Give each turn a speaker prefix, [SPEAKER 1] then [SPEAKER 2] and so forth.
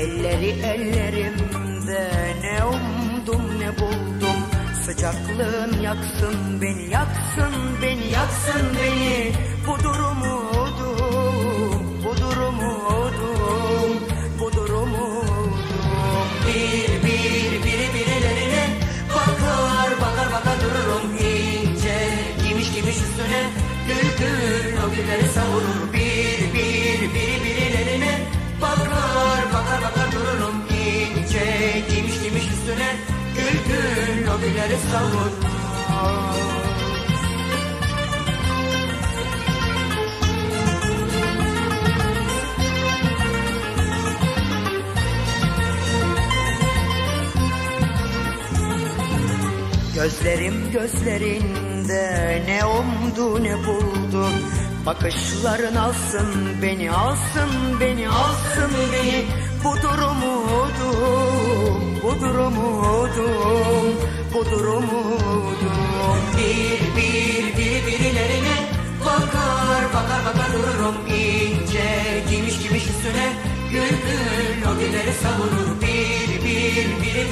[SPEAKER 1] Elleri ellerimde ne umdum ne buldum. Sıcaklığın yaksın beni yaksın beni yaksın beni. Bu durumudum bu durumudum bu durumudum Bir bir biri birilerine bakar bakar bakar dururum ince. Giymiş giymiş üstüne gül gül o gülleri savurur bir gülleri savurur. Gözlerim gözlerinde ne umdu ne buldu. Bakışların alsın beni alsın beni alsın beni. Budur umudum budur umudum budur Bir bir bir birilerine bakar bakar bakar dururum. İnce Giymiş giymiş üstüne gül gül o gülleri savurur. Bir bir biri